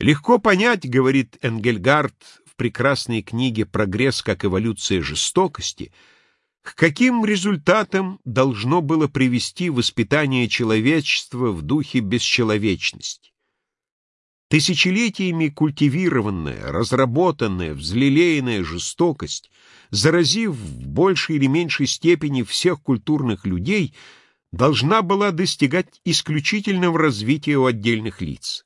Легко понять, говорит Энгельгард в прекрасной книге «Прогресс как эволюция жестокости», к каким результатам должно было привести воспитание человечества в духе бесчеловечности. Тысячелетиями культивированная, разработанная, взлелеянная жестокость, заразив в большей или меньшей степени всех культурных людей, должна была достигать исключительного развития у отдельных лиц.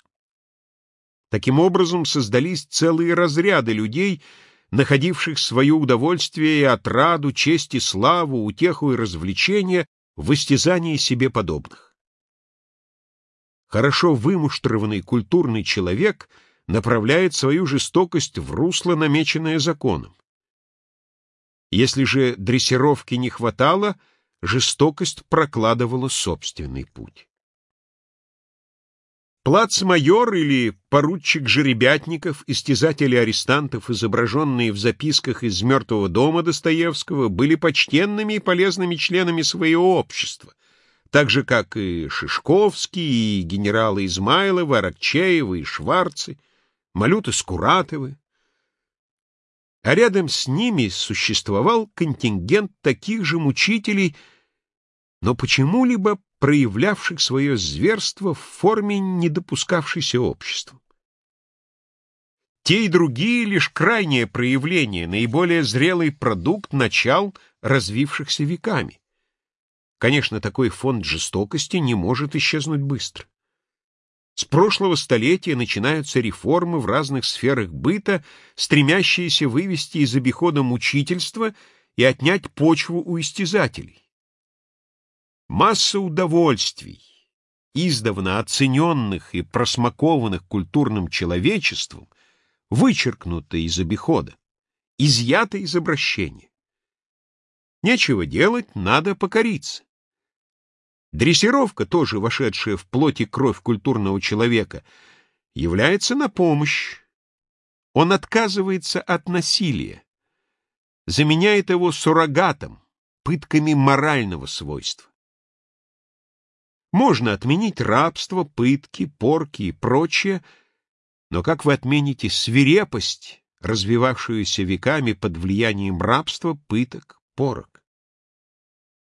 Таким образом создались целые разряды людей, находивших свое удовольствие и отраду, честь и славу, утеху и развлечения в истязании себе подобных. Хорошо вымуштрованный культурный человек направляет свою жестокость в русло, намеченное законом. Если же дрессировки не хватало, жестокость прокладывала собственный путь. Плацмайор или поручик Жеребятников, истязатели арестантов, изображенные в записках из «Мертвого дома» Достоевского, были почтенными и полезными членами своего общества, так же, как и Шишковский, и генералы Измайловы, Аракчеевы и Шварцы, Малюты Скуратовы. А рядом с ними существовал контингент таких же мучителей, но почему-либо проявлявших свое зверство в форме, не допускавшейся обществом. Те и другие — лишь крайнее проявление, наиболее зрелый продукт начал, развившихся веками. Конечно, такой фонд жестокости не может исчезнуть быстро. С прошлого столетия начинаются реформы в разных сферах быта, стремящиеся вывести из обихода мучительства и отнять почву у истязателей. Масса удовольствий, издавна оцененных и просмакованных культурным человечеством, вычеркнута из обихода, изъята из обращения. Нечего делать, надо покориться. Дрессировка, тоже вошедшая в плоть и кровь культурного человека, является на помощь. Он отказывается от насилия, заменяет его суррогатом, пытками морального свойства. Можно отменить рабство, пытки, порки и прочее, но как вы отмените свирепость, развивавшуюся веками под влиянием рабства, пыток, порок?